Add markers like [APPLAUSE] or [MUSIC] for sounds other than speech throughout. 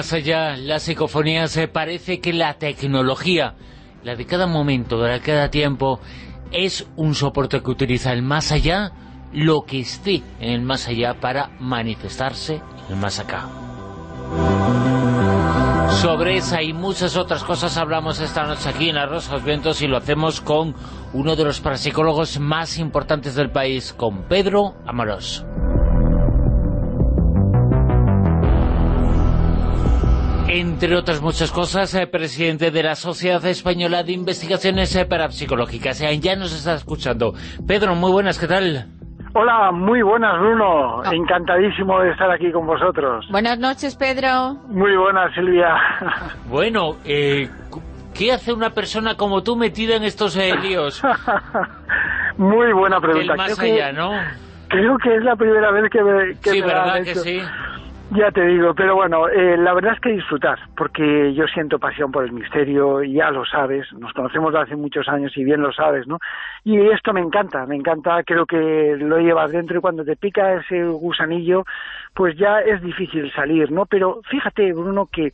más allá, las psicofonías, se parece que la tecnología, la de cada momento, la de cada tiempo, es un soporte que utiliza el más allá, lo que esté en el más allá para manifestarse en el más acá. Sobre esa y muchas otras cosas hablamos esta noche aquí en Arroz Rosas Vientos y lo hacemos con uno de los parapsicólogos más importantes del país, con Pedro Amorós. Entre otras muchas cosas, el presidente de la Sociedad Española de Investigaciones Parapsicológicas. Ya nos está escuchando. Pedro, muy buenas, ¿qué tal? Hola, muy buenas, Bruno. Ah. Encantadísimo de estar aquí con vosotros. Buenas noches, Pedro. Muy buenas, Silvia. [LAUGHS] Bueno, eh, ¿qué hace una persona como tú metida en estos eh, líos? [LAUGHS] muy buena pregunta. El más allá, ¿no? Creo que es la primera vez que me, que sí, ¿verdad que sí? Ya te digo, pero bueno, eh, la verdad es que disfrutar, porque yo siento pasión por el misterio, ya lo sabes, nos conocemos hace muchos años y bien lo sabes, ¿no? Y esto me encanta, me encanta, creo que lo llevas dentro y cuando te pica ese gusanillo, pues ya es difícil salir, ¿no? Pero fíjate, Bruno, que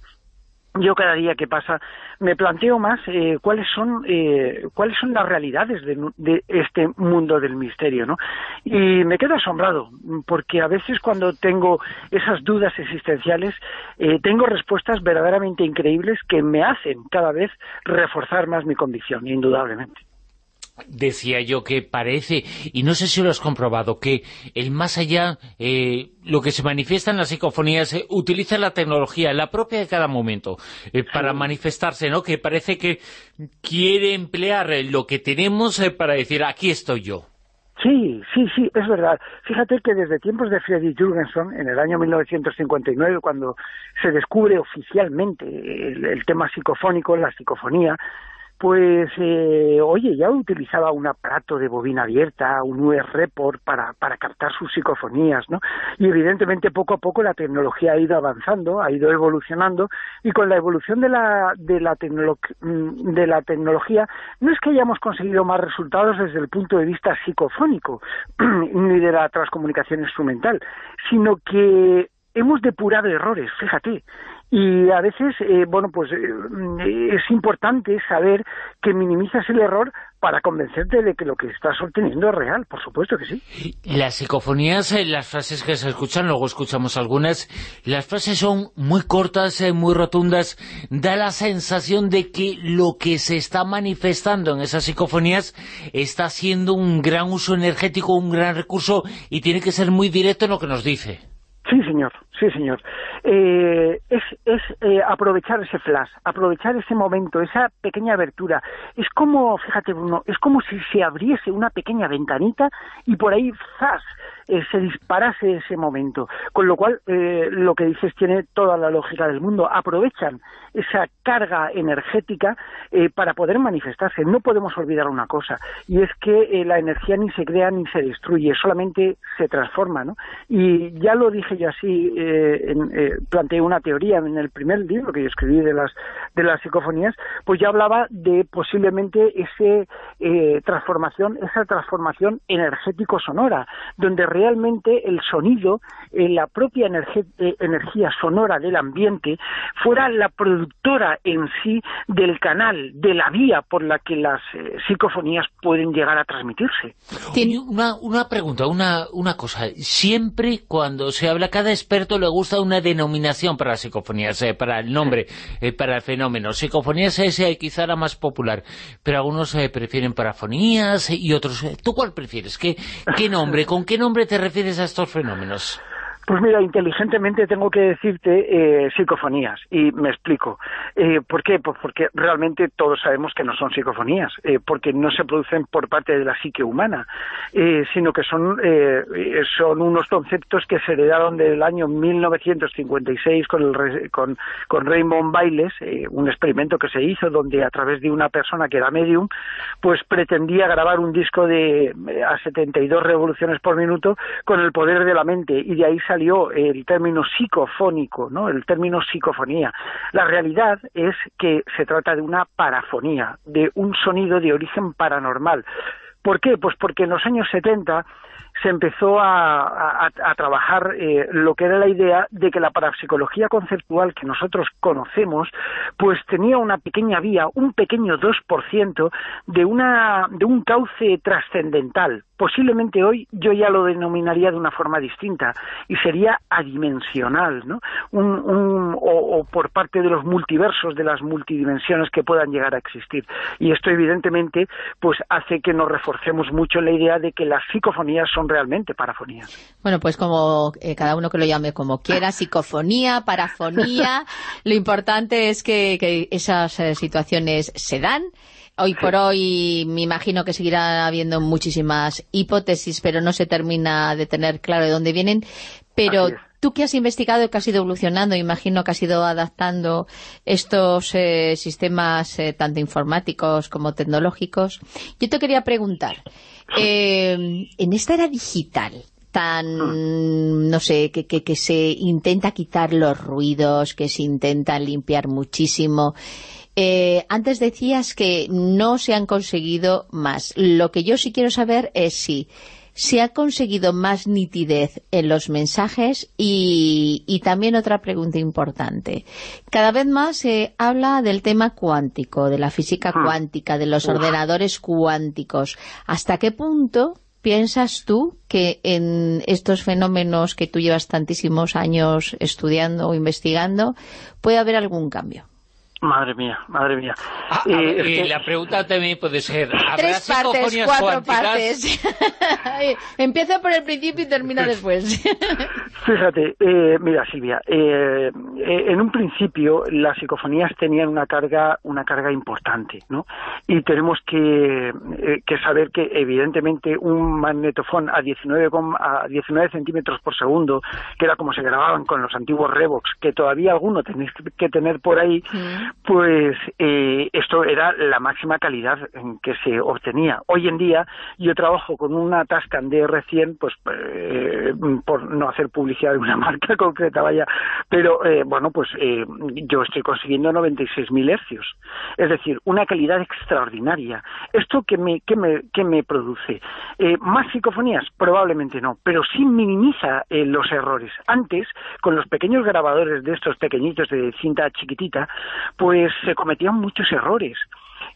yo cada día que pasa me planteo más eh, cuáles son eh, cuáles son las realidades de, este mundo del misterio no y me quedo asombrado porque a veces cuando tengo esas dudas existenciales eh, tengo respuestas verdaderamente increíbles que me hacen cada vez reforzar más mi convicción indudablemente decía yo que parece, y no sé si lo has comprobado, que el más allá, eh, lo que se manifiesta en las psicofonías, eh, utiliza la tecnología, la propia de cada momento, eh, para manifestarse, ¿no? Que parece que quiere emplear lo que tenemos para decir, aquí estoy yo. Sí, sí, sí, es verdad. Fíjate que desde tiempos de Friedrich Jürgenson, en el año 1959, cuando se descubre oficialmente el tema psicofónico, la psicofonía, pues eh, oye, ya utilizaba un aparato de bobina abierta, un US Report para, para captar sus psicofonías, ¿no? Y evidentemente poco a poco la tecnología ha ido avanzando, ha ido evolucionando, y con la evolución de la, de la, mm, de la tecnología no es que hayamos conseguido más resultados desde el punto de vista psicofónico, [CLEARS THROAT] ni de la transcomunicación instrumental, sino que hemos depurado errores, fíjate, y a veces, eh, bueno, pues eh, es importante saber que minimizas el error para convencerte de que lo que estás obteniendo es real, por supuesto que sí. Las psicofonías, eh, las frases que se escuchan, luego escuchamos algunas, las frases son muy cortas, muy rotundas, da la sensación de que lo que se está manifestando en esas psicofonías está siendo un gran uso energético, un gran recurso, y tiene que ser muy directo en lo que nos dice. Sí, señor. Eh, es es eh, aprovechar ese flash, aprovechar ese momento, esa pequeña abertura. Es como, fíjate Bruno, es como si se abriese una pequeña ventanita y por ahí, ¡zas!, eh, se disparase ese momento. Con lo cual, eh, lo que dices tiene toda la lógica del mundo. Aprovechan esa carga energética eh, para poder manifestarse. No podemos olvidar una cosa, y es que la energía ni se crea ni se destruye, solamente se transforma, ¿no? Y ya lo dije yo así, planteé una teoría en el primer libro que yo escribí de las, de las psicofonías, pues ya hablaba de posiblemente ese transformación, esa transformación energético-sonora, donde realmente el sonido, eh, la propia eh, energía sonora del ambiente, fuera la en sí del canal, de la vía por la que las eh, psicofonías pueden llegar a transmitirse. Tiene una, una pregunta, una, una cosa. Siempre cuando se habla, cada experto le gusta una denominación para las psicofonías, para el nombre, para el fenómeno. Psicofonías es quizá la más popular, pero algunos prefieren parafonías y otros... ¿Tú cuál prefieres? ¿Qué, qué nombre? [LAUGHS] ¿Con qué nombre te refieres a estos fenómenos? Pues mira, inteligentemente tengo que decirte eh, psicofonías, y me explico. Eh, ¿Por qué? Pues porque realmente todos sabemos que no son psicofonías, eh, porque no se producen por parte de la psique humana, eh, sino que son, son unos conceptos que se heredaron del año 1956 con, el, con, con Raymond Bailes, un experimento que se hizo donde a través de una persona que era medium, pues pretendía grabar un disco de a 72 revoluciones por minuto con el poder de la mente, y de ahí salió el término psicofónico, ¿no? el término psicofonía. La realidad es que se trata de una parafonía, de un sonido de origen paranormal. ¿Por qué? Pues porque en los años 70 se empezó a, trabajar eh, lo que era la idea de que la parapsicología conceptual que nosotros conocemos, pues tenía una pequeña vía, un pequeño 2% de, una, de un cauce trascendental. Posiblemente hoy yo ya lo denominaría de una forma distinta y sería adimensional, ¿no? o, por parte de los multiversos, de las multidimensiones que puedan llegar a existir. Y esto evidentemente pues hace que nos reforcemos mucho la idea de que las psicofonías son realmente parafonías. Bueno, pues como eh, cada uno que lo llame como quiera, [LAUGHS] psicofonía, parafonía, lo importante es que, esas eh, situaciones se dan Hoy por hoy me imagino que seguirá habiendo muchísimas hipótesis, pero no se termina de tener claro de dónde vienen. Pero tú que has investigado y que has ido evolucionando, imagino que has ido adaptando estos eh, sistemas eh, tanto informáticos como tecnológicos, yo te quería preguntar, [LAUGHS] eh, en esta era digital, tan, mm. no sé, que, que, que se intenta quitar los ruidos, que se intenta limpiar muchísimo, eh, antes decías que no se han conseguido más. Lo que yo sí quiero saber es si se ha conseguido más nitidez en los mensajes y, también otra pregunta importante. Cada vez más se habla del tema cuántico, de la física ah. cuántica, de los ordenadores cuánticos. ¿Hasta qué punto piensas tú que en estos fenómenos que tú llevas tantísimos años estudiando o investigando puede haber algún cambio? Madre mía, madre mía. Ah, y la pregunta también puede ser, ¿habrá Tres partes, cuatro partes. [LAUGHS] Empieza por el principio y termina después. [LAUGHS] Fíjate, eh, mira Silvia, eh, eh, en un principio las psicofonías tenían una carga, una carga importante, ¿no? Y tenemos que, que saber que evidentemente un magnetofón a 19, a 19 centímetros por segundo, que era como se grababan con los antiguos Revox, que todavía alguno tenéis que tener por ahí, pues eh, esto era la máxima calidad que se obtenía. Hoy en día yo trabajo con una Tascam DR100, pues eh, por no hacer publicidad de una [LAUGHS] marca concreta, vaya, pero eh, bueno, pues yo estoy consiguiendo 96.000 hercios, es decir, una calidad extraordinaria. ¿Esto qué me, qué me, qué me produce? ¿Más psicofonías? Probablemente no, pero sí minimiza los errores. Antes, con los pequeños grabadores de estos pequeñitos de cinta chiquitita, pues se cometían muchos errores.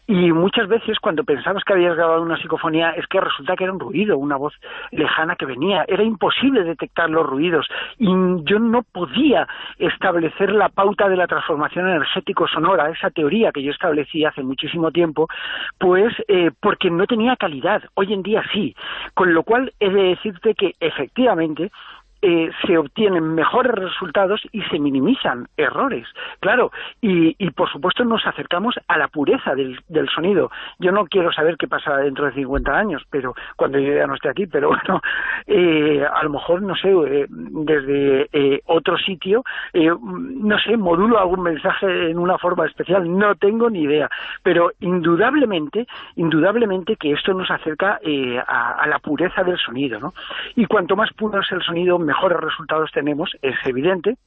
Y muchas veces cuando pensabas que habías grabado una psicofonía es que resulta que era un ruido, una voz lejana que venía. Era imposible detectar los ruidos y yo no podía establecer la pauta de la transformación energético-sonora, esa teoría que yo establecí hace muchísimo tiempo, pues eh, porque no tenía calidad. Hoy en día sí. Con lo cual he de decirte que efectivamente eh, se obtienen mejores resultados y se minimizan errores, claro, y, por supuesto nos acercamos a la pureza del, sonido. Yo no quiero saber qué pasará dentro de 50 años, pero cuando yo ya no esté aquí, pero [LAUGHS] bueno, eh, a lo mejor, no sé, eh, desde otro sitio, no sé, modulo algún mensaje en una forma especial, no tengo ni idea, pero indudablemente, indudablemente que esto nos acerca a, a, la pureza del sonido, ¿no? Y cuanto más puro es el sonido, mejores resultados tenemos, es evidente,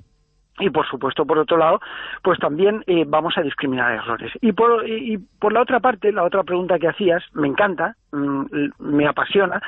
y por supuesto por otro lado pues también eh, vamos a discriminar errores. Y por y por la otra parte la otra pregunta que hacías me encanta me apasiona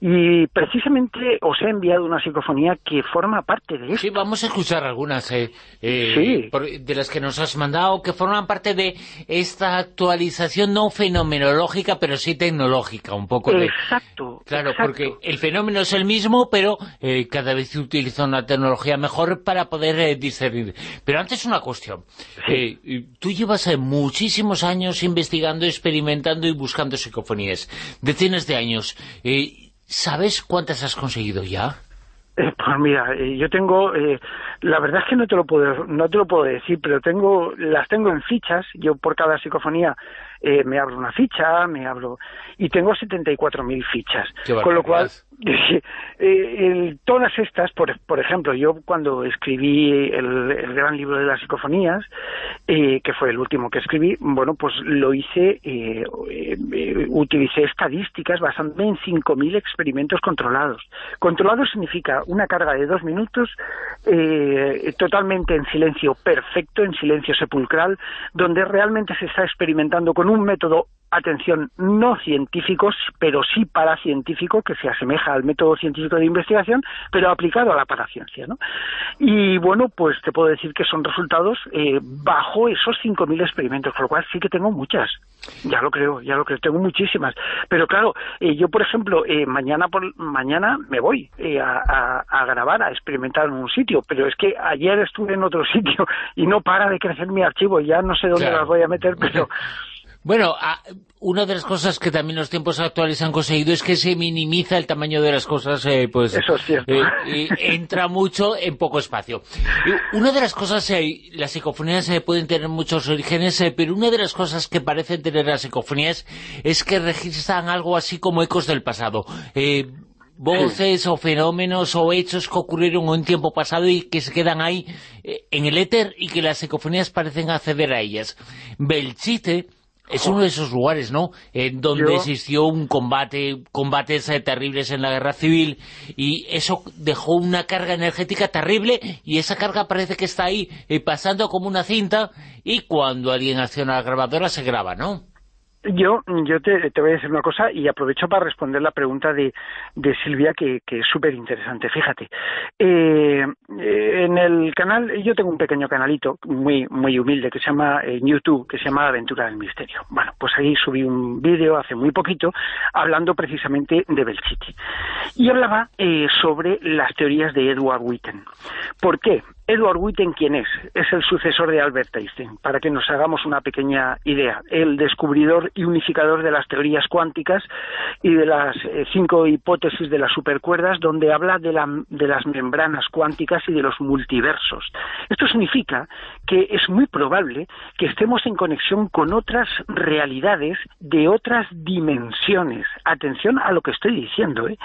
y precisamente os he enviado una psicofonía que forma parte de esto. Sí, vamos a escuchar algunas eh, eh, de las que nos has mandado, que forman parte de esta actualización no fenomenológica, pero sí tecnológica, un poco. De... Exacto. Claro, porque el fenómeno es el mismo, pero eh, cada vez se utiliza una tecnología mejor para poder discernir. Pero antes una cuestión. tú llevas muchísimos años investigando, experimentando y buscando psicofonías. Decenas de años. ¿Sabes cuántas has conseguido ya? Eh, pues mira, eh, yo tengo, eh, la verdad es que no te lo puedo, no te lo puedo decir, pero tengo, las tengo en fichas. Yo por cada psicofonía eh, me abro una ficha, me abro y tengo 74.000 fichas, con lo cual [LAUGHS] eh, todas estas, por, por, ejemplo, yo cuando escribí el, gran libro de las psicofonías, eh, que fue el último que escribí, bueno, pues lo hice, eh, eh, utilicé estadísticas basándome en 5.000 experimentos controlados. Controlado significa una carga de dos minutos totalmente en silencio perfecto, en silencio sepulcral, donde realmente se está experimentando con con un método atención, no científicos, pero sí paracientífico, que se asemeja al método científico de investigación, pero aplicado a la paraciencia. ¿no? Y bueno, pues te puedo decir que son resultados eh, bajo esos 5.000 experimentos, con lo cual sí que tengo muchas. Ya lo creo, ya lo creo, tengo muchísimas. Pero claro, eh, yo por ejemplo, eh, mañana por mañana me voy a, a, grabar, a experimentar en un sitio, pero es que ayer estuve en otro [LAUGHS] sitio y no para de crecer mi archivo, ya no sé dónde las voy a meter, pero [LAUGHS] Bueno, una de las cosas que también los tiempos actuales han conseguido es que se minimiza el tamaño de las cosas, eh, pues Eso es cierto. Eh, [LAUGHS] entra mucho en poco espacio. Una de las cosas, eh, las psicofonías pueden tener muchos orígenes, pero una de las cosas que parecen tener las psicofonías es que registran algo así como ecos del pasado. voces o fenómenos o hechos que ocurrieron en un tiempo pasado y que se quedan ahí en el éter y que las psicofonías parecen acceder a ellas. Belchite es uno de esos lugares, ¿no?, en donde existió un combate, combates eh, terribles en la guerra civil, y eso dejó una carga energética terrible, y esa carga parece que está ahí, eh, pasando como una cinta, y cuando alguien acciona la grabadora se graba, ¿no? Yo, yo te, voy a decir una cosa y aprovecho para responder la pregunta de, de Silvia, que, es súper interesante. Fíjate, eh, en el canal, yo tengo un pequeño canalito muy muy humilde que se llama en YouTube, que se llama Aventura del Misterio. Bueno, pues ahí subí un vídeo hace muy poquito hablando precisamente de Belchite. Y hablaba eh, sobre las teorías de Edward Witten. ¿Por qué? Edward Witten, ¿quién es? Es el sucesor de Albert Einstein, para que nos hagamos una pequeña idea. El descubridor y unificador de las teorías cuánticas y de las eh, cinco hipótesis de las supercuerdas, donde habla de, de las membranas cuánticas y de los multiversos. Esto significa que es muy probable que estemos en conexión con otras realidades de otras dimensiones. Atención a lo que estoy diciendo. ¿eh?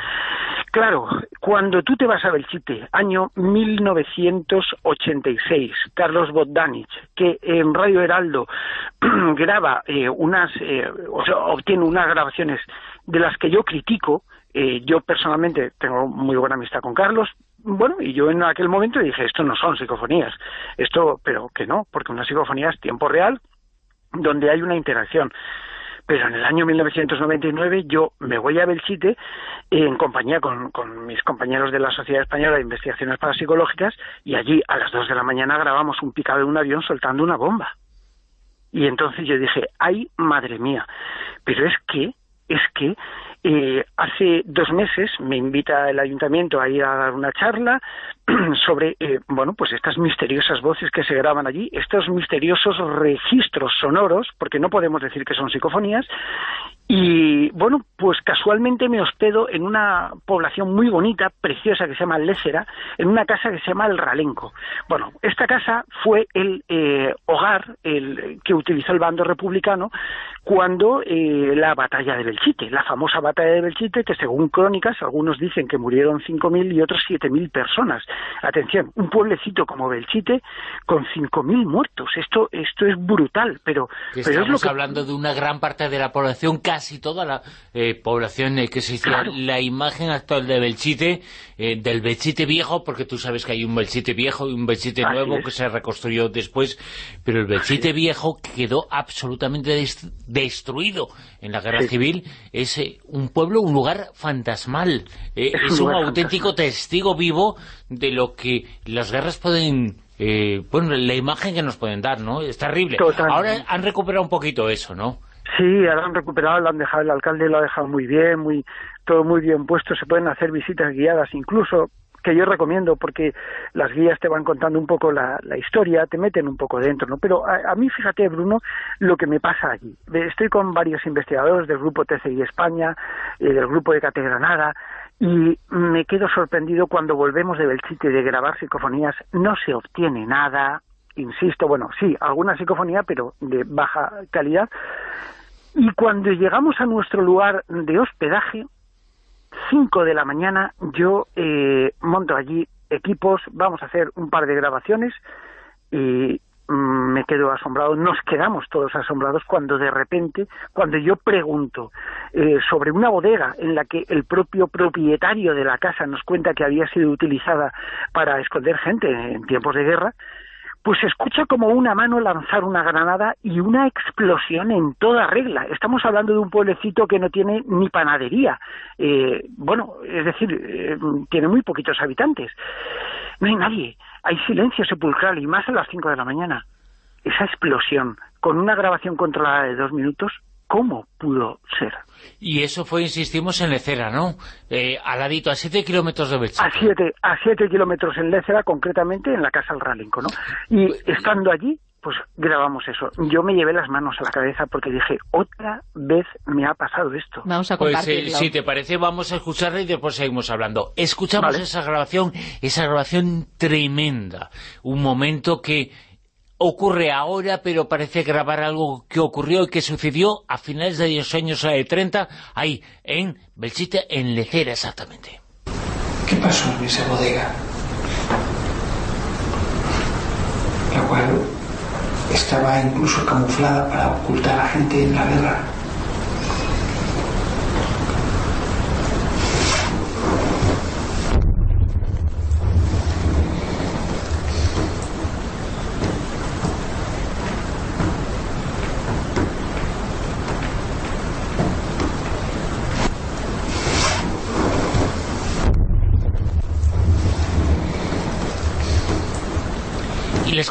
Claro, cuando tú te vas a Belchite, año 1900 86, Carlos Bogdanich, que en Radio Heraldo [CLEARS THROAT] graba eh, unas, eh, o sea, obtiene unas grabaciones de las que yo critico, eh, yo personalmente tengo muy buena amistad con Carlos, bueno, y yo en aquel momento dije, esto no son psicofonías, esto, pero que no, porque una psicofonía es tiempo real, donde hay una interacción pero en el año 1999 yo me voy a Belchite en compañía con, mis compañeros de la Sociedad Española de Investigaciones Parapsicológicas y allí a las 2 de la mañana grabamos un picado de un avión soltando una bomba. Y entonces yo dije, ay, madre mía, pero es que, es que eh, hace dos meses me invita el ayuntamiento a ir a dar una charla [CLEARS THROAT] sobre, eh, bueno, pues estas misteriosas voces que se graban allí, estos misteriosos registros sonoros, porque no podemos decir que son psicofonías, y bueno, pues casualmente me hospedo en una población muy bonita, preciosa, que se llama Lécera, en una casa que se llama El Ralenco. Bueno, esta casa fue el eh, hogar el, que utilizó el bando republicano cuando eh, la batalla de Belchite, la famosa batalla de Belchite, que según crónicas, algunos dicen que murieron 5.000 y otros 7.000 personas. Atención, un pueblecito como Belchite con 5.000 muertos. Esto esto es brutal, pero, pero es lo que... hablando de una gran parte de la población casi toda la eh, población eh, que se hizo la imagen actual de Belchite, eh, del Belchite viejo, porque tú sabes que hay un Belchite viejo y un Belchite nuevo que se reconstruyó después, pero el Belchite viejo quedó absolutamente destruido en la guerra civil. Es un pueblo, un lugar fantasmal. es, un, auténtico testigo vivo de lo que las guerras pueden bueno, la imagen que nos pueden dar, ¿no? Es terrible. Ahora han recuperado un poquito eso, ¿no? Sí, ahora han recuperado, lo han dejado, el alcalde lo ha dejado muy bien, muy todo muy bien puesto, se pueden hacer visitas guiadas incluso, que yo recomiendo porque las guías te van contando un poco la, historia, te meten un poco dentro, ¿no? Pero a, mí, fíjate, Bruno, lo que me pasa allí. Estoy con varios investigadores del grupo TCI España, eh, del grupo de Cate Granada, y me quedo sorprendido cuando volvemos de Belchite de grabar psicofonías, no se obtiene nada, insisto, bueno, sí, alguna psicofonía, pero de baja calidad, y cuando llegamos a nuestro lugar de hospedaje, 5 de la mañana, yo eh, monto allí equipos, vamos a hacer un par de grabaciones y mm, me quedo asombrado, nos quedamos todos asombrados cuando de repente, cuando yo pregunto eh, sobre una bodega en la que el propio propietario de la casa nos cuenta que había sido utilizada para esconder gente en tiempos de guerra, pues se escucha como una mano lanzar una granada y una explosión en toda regla. Estamos hablando de un pueblecito que no tiene ni panadería. Eh, bueno, es decir, eh, tiene muy poquitos habitantes. No hay nadie. Hay silencio sepulcral y más a las 5 de la mañana. Esa explosión, con una grabación controlada de dos minutos, ¿cómo pudo ser? Y eso fue, insistimos, en Lecera, ¿no? Eh, al ladito, a siete kilómetros de Belchite. A siete, a siete kilómetros en Lecera, concretamente en la Casa del Ralinco, ¿no? Y pues, estando allí, pues grabamos eso. Yo me llevé las manos a la cabeza porque dije, otra vez me ha pasado esto. Vamos a Pues eh, si te parece, vamos a escucharla y después seguimos hablando. Escuchamos esa grabación, esa grabación tremenda. Un momento que ocurre ahora, pero parece grabar algo que ocurrió y que sucedió a finales de los años 30, eh, ahí, en Belchite, en Lecera exactamente. ¿Qué pasó en esa bodega? La cual estaba incluso camuflada para ocultar a gente en la guerra.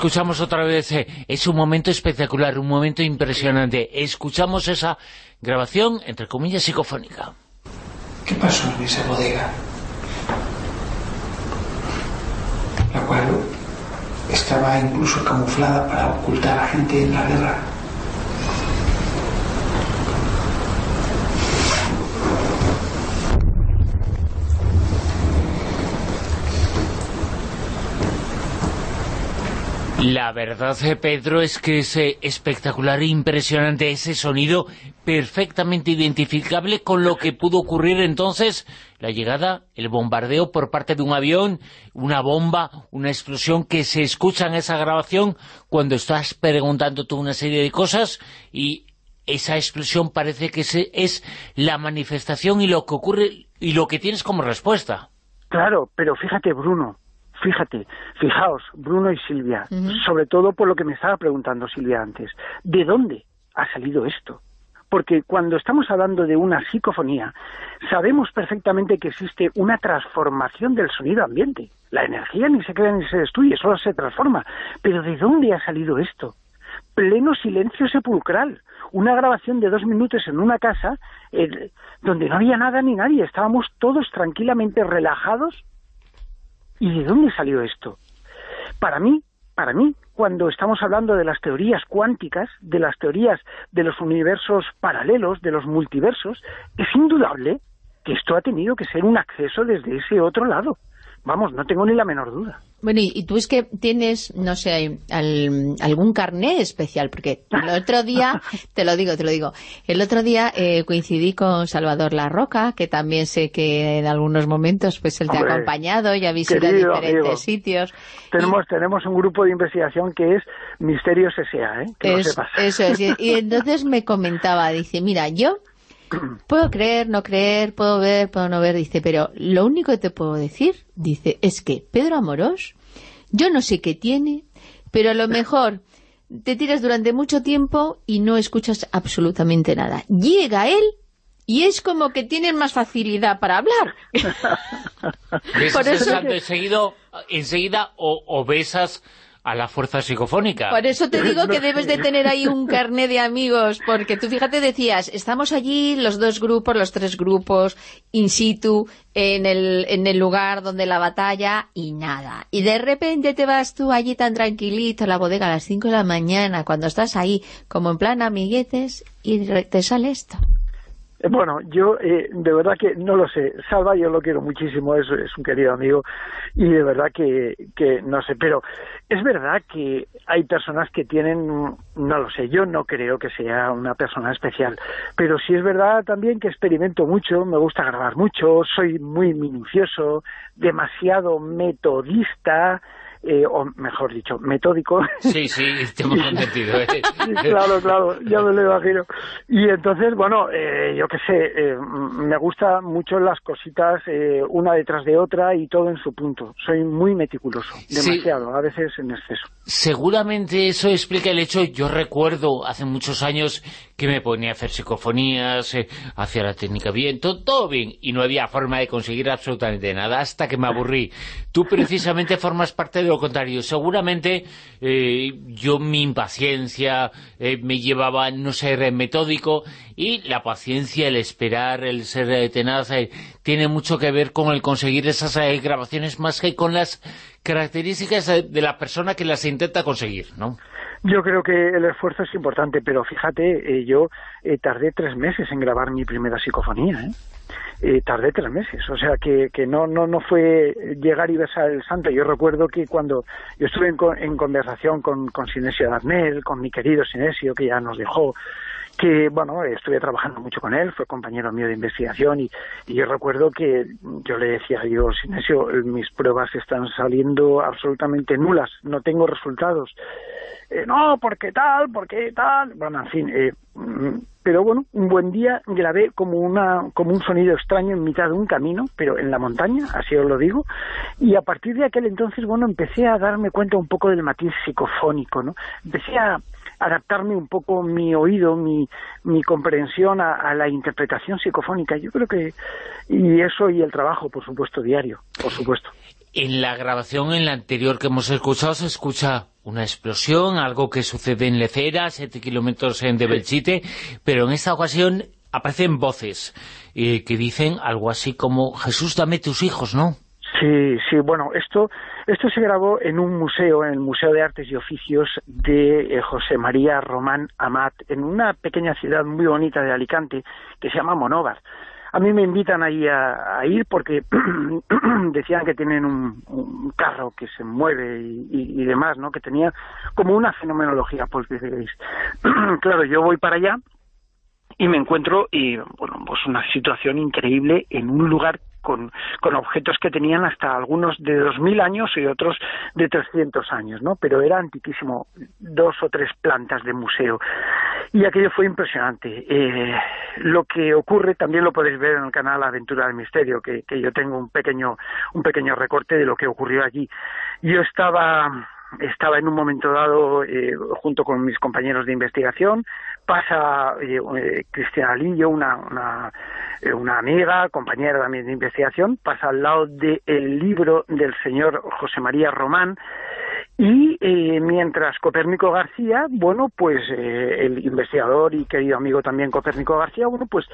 Escuchamos otra vez, eh, es un momento espectacular, un momento impresionante. Escuchamos esa grabación, entre comillas, psicofónica. ¿Qué pasó en esa bodega? La cual estaba incluso camuflada para ocultar a gente en la guerra. La verdad, eh, Pedro, es que es eh, espectacular e impresionante ese sonido perfectamente identificable con lo que pudo ocurrir entonces la llegada, el bombardeo por parte de un avión, una bomba, una explosión que se escucha en esa grabación cuando estás preguntando tú una serie de cosas y esa explosión parece que es la manifestación y lo que ocurre y lo que tienes como respuesta. Claro, pero fíjate, Bruno, Fíjate, fijaos, Bruno y Silvia, sobre todo por lo que me estaba preguntando Silvia antes, ¿de dónde ha salido esto? Porque cuando estamos hablando de una psicofonía, sabemos perfectamente que existe una transformación del sonido ambiente. La energía ni se crea ni se destruye, solo se transforma. Pero ¿de dónde ha salido esto? Pleno silencio sepulcral. Una grabación de dos minutos en una casa eh, donde no había nada ni nadie. Estábamos todos tranquilamente relajados ¿Y de dónde salió esto? Para mí, para mí, cuando estamos hablando de las teorías cuánticas, de las teorías de los universos paralelos, de los multiversos, es indudable que esto ha tenido que ser un acceso desde ese otro lado. Vamos, no tengo ni la menor duda. Bueno, y, tú es que tienes, no sé, algún carné especial, porque el otro día, [LAUGHS] te lo digo, te lo digo, el otro día eh, coincidí con Salvador La Roca, que también sé que en algunos momentos pues él te ha acompañado y ha visitado diferentes sitios. Tenemos tenemos un grupo de investigación que es Misterios S.A., ¿eh? Que Eso es, y [LAUGHS] entonces me comentaba, dice, mira, yo puedo creer, no creer, puedo ver, puedo no ver, dice, pero lo único que te puedo decir, dice, es que Pedro Amorós, yo no sé qué tiene, pero a lo mejor te tiras durante mucho tiempo y no escuchas absolutamente nada. Llega él y es como que tienes más facilidad para hablar. [LAUGHS] Por eso... enseguida o, o besas a la fuerza psicofónica. Por eso te digo que debes de tener ahí un carnet de amigos, porque tú fíjate decías, estamos allí los dos grupos, los tres grupos, in situ, en el, en el lugar donde la batalla, y nada. Y de repente te vas tú allí tan tranquilito a la bodega a las cinco de la mañana, cuando estás ahí como en plan amiguetes, y te sale esto. Eh, bueno, yo eh, de verdad que no lo sé. Salva, yo lo quiero muchísimo, es, es un querido amigo y de verdad que, que no sé. Pero es verdad que hay personas que tienen, no lo sé, yo no creo que sea una persona especial. Pero sí es verdad también que experimento mucho, me gusta grabar mucho, soy muy minucioso, demasiado metodista, eh, o mejor dicho, metódico. Sí, sí, te hemos entendido. ¿eh? claro, claro, ya me lo imagino. Y entonces, bueno, eh, yo qué sé, eh, me gustan mucho las cositas una detrás de otra y todo en su punto. Soy muy meticuloso, demasiado, a veces en exceso. Seguramente eso explica el hecho, yo recuerdo hace muchos años que me ponía a hacer psicofonías, eh, hacía la técnica bien, todo, bien, y no había forma de conseguir absolutamente nada hasta que me aburrí. Tú precisamente formas parte de lo contrario. Seguramente eh, yo mi impaciencia eh, me llevaba a no ser metódico y la paciencia, el esperar, el ser tenaz, tiene mucho que ver con el conseguir esas grabaciones más que con las características de la persona que las intenta conseguir, ¿no? Yo creo que el esfuerzo es importante, pero fíjate, eh, yo eh, tardé tres meses en grabar mi primera psicofonía, ¿eh? Eh, tardé tres meses, o sea que, que no, no, no fue llegar y besar el santo. Yo recuerdo que cuando yo estuve en, en conversación con, con Sinesio Darnell, con mi querido Sinesio, que ya nos dejó, que, bueno, estuve trabajando mucho con él, fue compañero mío de investigación y, yo recuerdo que yo le decía, yo, Sinesio, mis pruebas están saliendo absolutamente nulas, no tengo resultados. Eh, no, porque tal, porque tal, bueno, en fin, eh, pero bueno, un buen día grabé como una como un sonido extraño en mitad de un camino, pero en la montaña, así os lo digo, y a partir de aquel entonces, bueno, empecé a darme cuenta un poco del matiz psicofónico, ¿no? Empecé a adaptarme un poco mi oído, mi, mi comprensión a, la interpretación psicofónica. Yo creo que, y eso y el trabajo, por supuesto, diario, por supuesto. En la grabación, en la anterior que hemos escuchado, se escucha una explosión, algo que sucede en Lecera, 7 kilómetros de Belchite, pero en esta ocasión aparecen voces eh, que dicen algo así como Jesús, dame tus hijos, ¿no? Sí, sí, bueno, esto, esto se grabó en un museo, en el Museo de Artes y Oficios de eh, José María Román Amat, en una pequeña ciudad muy bonita de Alicante que se llama Monóvar. A mí me invitan ahí a, ir porque [CLEARS THROAT] decían que tienen un, carro que se mueve y, demás, ¿no? Que tenía como una fenomenología, pues [CLEARS THROAT] claro, yo voy para allá y me encuentro y bueno pues una situación increíble en un lugar con, con objetos que tenían hasta algunos de 2.000 años y otros de 300 años, ¿no? Pero era antiquísimo, dos o tres plantas de museo. Y aquello fue impresionante. Eh, lo que ocurre, también lo podéis ver en el canal Aventura del Misterio, que, yo tengo un pequeño, un pequeño recorte de lo que ocurrió allí. Yo estaba estaba en un momento dado eh, junto con mis compañeros de investigación, pasa eh, Lillo, una, una, eh, una, amiga, compañera también de investigación, pasa al lado del libro del señor José María Román, y eh, mientras Copérnico García, bueno, pues eh, el investigador y querido amigo también Copérnico García, bueno, pues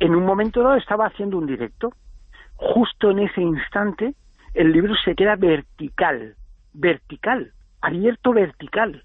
en un momento dado estaba haciendo un directo. Justo en ese instante el libro se queda vertical, vertical abierto vertical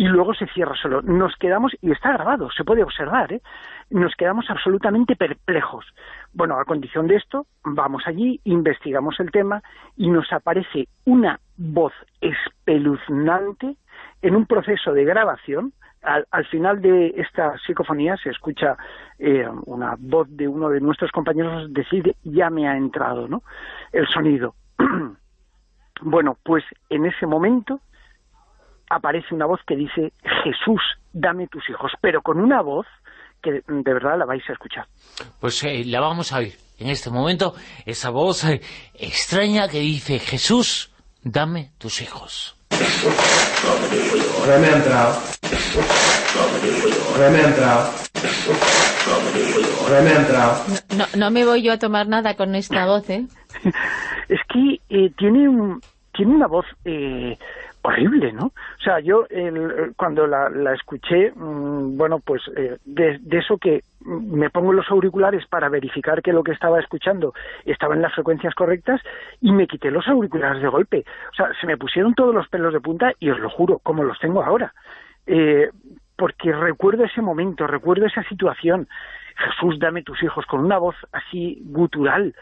y luego se cierra solo. Nos quedamos, y está grabado, se puede observar, ¿eh? nos quedamos absolutamente perplejos. Bueno, a condición de esto, vamos allí, investigamos el tema y nos aparece una voz espeluznante en un proceso de grabación. Al, final de esta psicofonía se escucha eh, una voz de uno de nuestros compañeros decir, ya me ha entrado ¿no? el sonido. [CLEARS THROAT] bueno, pues en ese momento aparece una voz que dice, Jesús, dame tus hijos, pero con una voz que de verdad la vais a escuchar. Pues eh, la vamos a oír en este momento, esa voz eh, extraña que dice, Jesús, dame tus hijos. Ahora me ha entrado. Ahora me ha entrado. Ahora me ha entrado. No, no, me voy yo a tomar nada con esta voz, ¿eh? [LAUGHS] es que eh, tiene, un, tiene una voz... Horrible, ¿no? O sea, yo cuando la, escuché, mm, bueno, pues eh, de, eso que me pongo los auriculares para verificar que lo que estaba escuchando estaba en las frecuencias correctas y me quité los auriculares de golpe. O sea, se me pusieron todos los pelos de punta y os lo juro, como los tengo ahora. Eh, porque recuerdo ese momento, recuerdo esa situación. Jesús, dame tus hijos, con una voz así gutural.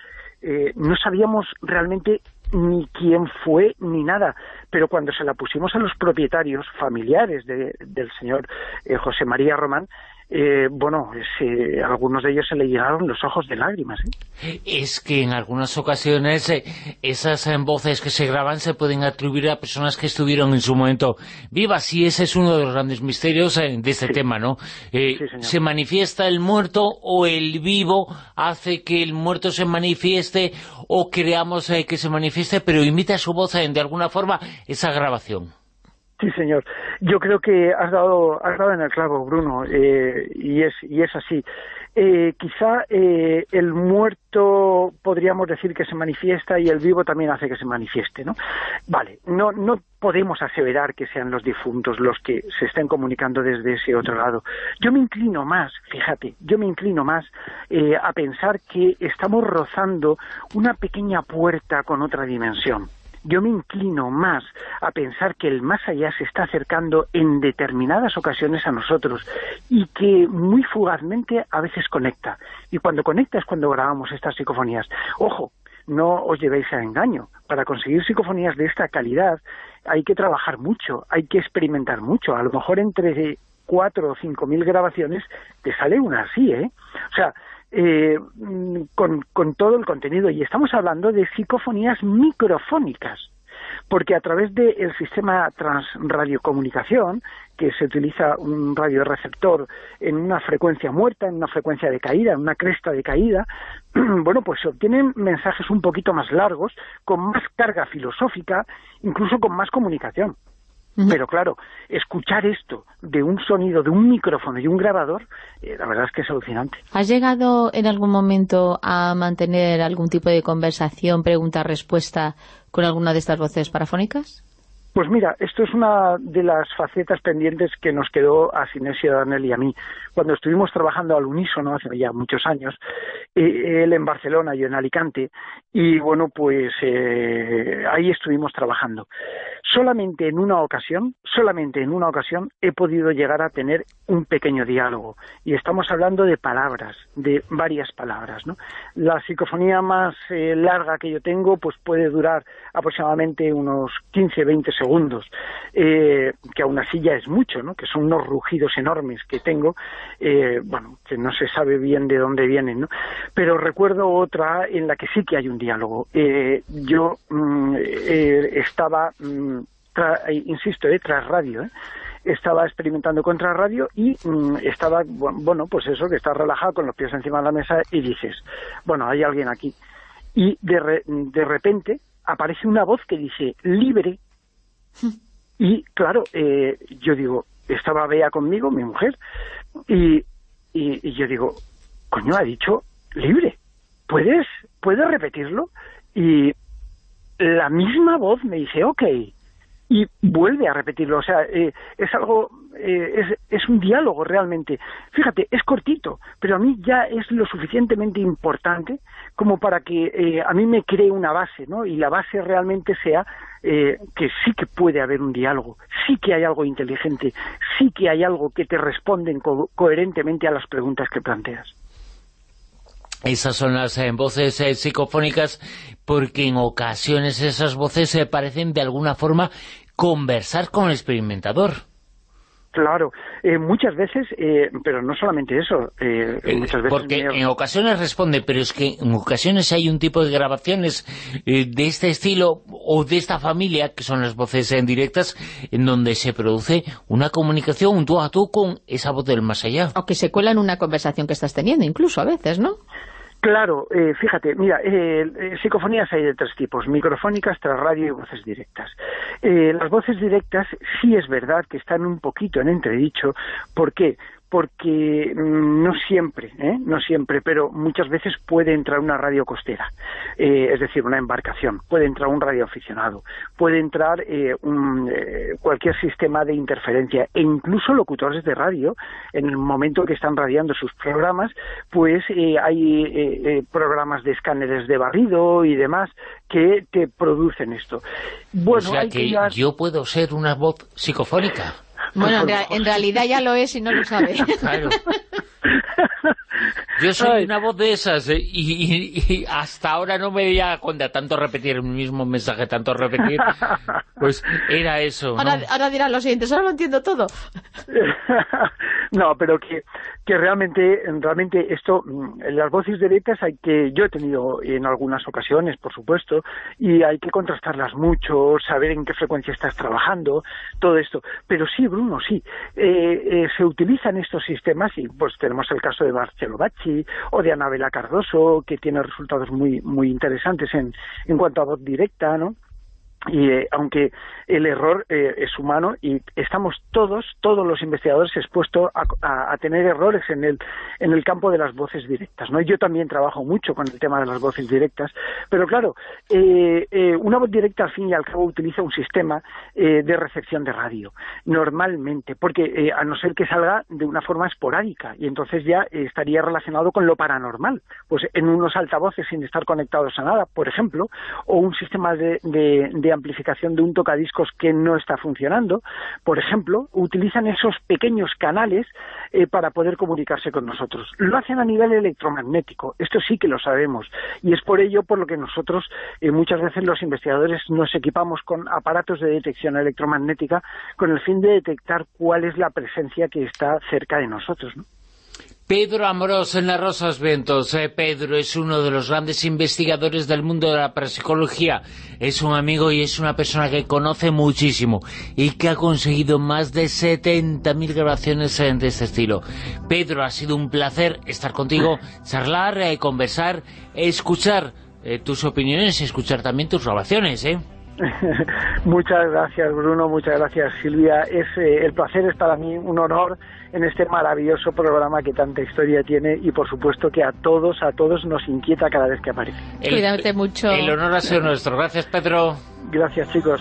Eh, no sabíamos realmente ni quién fue ni nada, pero cuando se la pusimos a los propietarios familiares del señor eh, José María Román, eh, bueno, algunos de ellos se le llegaron los ojos de lágrimas. ¿eh? Es que en algunas ocasiones esas voces que se graban se pueden atribuir a personas que estuvieron en su momento vivas, y ese es uno de los grandes misterios de este tema, ¿no? ¿Se manifiesta el muerto o el vivo hace que el muerto se manifieste o creamos que se manifieste, pero imita su voz de alguna forma esa grabación? Sí, señor. Yo creo que has dado, has dado en el clavo, Bruno, eh, y, es, y es así. Eh, quizá eh, el muerto podríamos decir que se manifiesta y el vivo también hace que se manifieste, ¿no? Vale, no, no podemos aseverar que sean los difuntos los que se estén comunicando desde ese otro lado. Yo me inclino más, fíjate, yo me inclino más eh, a pensar que estamos rozando una pequeña puerta con otra dimensión yo me inclino más a pensar que el más allá se está acercando en determinadas ocasiones a nosotros y que muy fugazmente a veces conecta. Y cuando conecta es cuando grabamos estas psicofonías. Ojo, no os llevéis a engaño. Para conseguir psicofonías de esta calidad hay que trabajar mucho, hay que experimentar mucho. A lo mejor entre cuatro o cinco mil grabaciones te sale una así, ¿eh? O sea, eh, con, todo el contenido. Y estamos hablando de psicofonías microfónicas, porque a través del sistema transradiocomunicación, que se utiliza un radioreceptor en una frecuencia muerta, en una frecuencia de caída, en una cresta de caída, [CLEARS THROAT] bueno, pues se obtienen mensajes un poquito más largos, con más carga filosófica, incluso con más comunicación. Pero claro, escuchar esto de un sonido, de un micrófono y un grabador, eh, la verdad es que es alucinante. ¿Has llegado en algún momento a mantener algún tipo de conversación, pregunta-respuesta con alguna de estas voces parafónicas? Pues mira, esto es una de las facetas pendientes que nos quedó a Sinesio Danel y a mí. Cuando estuvimos trabajando al unísono hace ya muchos años, eh, él en Barcelona, yo en Alicante, y bueno, pues eh, ahí estuvimos trabajando. Solamente en una ocasión, solamente en una ocasión he podido llegar a tener un pequeño diálogo. Y estamos hablando de palabras, de varias palabras. ¿no? La psicofonía más eh, larga que yo tengo pues puede durar aproximadamente unos 15, 20 segundos, eh, que aún así ya es mucho, ¿no? que son unos rugidos enormes que tengo, eh, bueno, que no se sabe bien de dónde vienen. ¿no? Pero recuerdo otra en la que sí que hay un diálogo. yo mm, estaba... Mm, eh, insisto, eh, tras radio, eh, estaba experimentando contra radio y mm, estaba, bueno, pues eso, que estás relajado con los pies encima de la mesa y dices, bueno, hay alguien aquí. Y de, de repente aparece una voz que dice, libre. [LAUGHS] Y claro, eh, yo digo, estaba Bea conmigo, mi mujer, y, y, yo digo, coño, ha dicho libre. ¿Puedes, ¿Puedes repetirlo? Y la misma voz me dice, ok, y vuelve a repetirlo. O sea, eh, es algo, eh, es, es, un diálogo realmente. Fíjate, es cortito, pero a mí ya es lo suficientemente importante como para que eh, a mí me cree una base, ¿no? Y la base realmente sea que sí que puede haber un diálogo, sí que hay algo inteligente, sí que hay algo que te responden coherentemente a las preguntas que planteas. Esas son las voces psicofónicas porque en ocasiones esas voces se parecen de alguna forma conversar con el experimentador. Claro, eh, muchas veces, eh, pero no solamente eso, eh, muchas veces... Porque en ocasiones responde, pero es que en ocasiones hay un tipo de grabaciones de este estilo o de esta familia, que son las voces en directas, en donde se produce una comunicación, un tú a tú con esa voz del más allá. O que se cuela en una conversación que estás teniendo, incluso a veces, ¿no? Claro, eh, fíjate, mira, eh, eh, psicofonías hay de tres tipos, microfónicas, tras radio y voces directas. las voces directas sí es verdad que están un poquito en entredicho, ¿por qué? Porque mm, no siempre, ¿eh? no siempre, pero muchas veces puede entrar una radio costera, eh, es decir, una embarcación, puede entrar un radioaficionado, puede entrar eh, un, cualquier sistema de interferencia e incluso locutores de radio, en el momento que están radiando sus programas, pues hay programas de escáneres de barrido y demás que te producen esto. Bueno, o sea que yo puedo ser una voz psicofónica. Bueno, en, realidad ya lo es y no lo sabe. [LAUGHS] Claro. [LAUGHS] Yo soy una voz de esas eh, y, hasta ahora no me veía cuando tanto repetir el mismo mensaje, tanto repetir, [LAUGHS] pues era eso. Ahora, ahora dirán los siguientes, ahora lo entiendo todo. [LAUGHS] no, pero que, que realmente, realmente esto, mm, las voces directas hay que, yo he tenido en algunas ocasiones, por supuesto, y hay que contrastarlas mucho, saber en qué frecuencia estás trabajando, todo esto. Pero sí, Bruno, sí, eh, eh, se utilizan estos sistemas y pues tenemos el caso de Marcelo Bacci o de Anabela Cardoso, que tiene resultados muy, muy interesantes en, en cuanto a voz directa, ¿no? Y eh, aunque el error eh, es humano y estamos todos, todos los investigadores expuestos a, tener errores en el, en el campo de las voces directas. ¿no? Yo también trabajo mucho con el tema de las voces directas, pero claro, eh, una voz directa al fin y al cabo utiliza un sistema de recepción de radio, normalmente, porque a no ser que salga de una forma esporádica y entonces ya estaría relacionado con lo paranormal, pues en unos altavoces sin estar conectados a nada, por ejemplo, o un sistema de amplificación de un tocadiscos que no está funcionando, por ejemplo, utilizan esos pequeños canales eh, para poder comunicarse con nosotros. Lo hacen a nivel electromagnético, esto sí que lo sabemos, y es por ello por lo que nosotros eh, muchas veces los investigadores nos equipamos con aparatos de detección electromagnética con el fin de detectar cuál es la presencia que está cerca de nosotros. ¿no? Pedro Amorós en las Rosas Ventos. Eh, Pedro es uno de los grandes investigadores del mundo de la parapsicología. Es un amigo y es una persona que conoce muchísimo y que ha conseguido más de 70.000 grabaciones de este estilo. Pedro, ha sido un placer estar contigo, charlar, eh, conversar, escuchar eh, tus opiniones y escuchar también tus grabaciones, ¿eh? [LAUGHS] muchas gracias Bruno, muchas gracias Silvia. Es, eh, el placer es para mí un honor en este maravilloso programa que tanta historia tiene y por supuesto que a todos, a todos nos inquieta cada vez que aparece. Cuídate mucho. El honor ha sido nuestro. Gracias Pedro. Gracias chicos.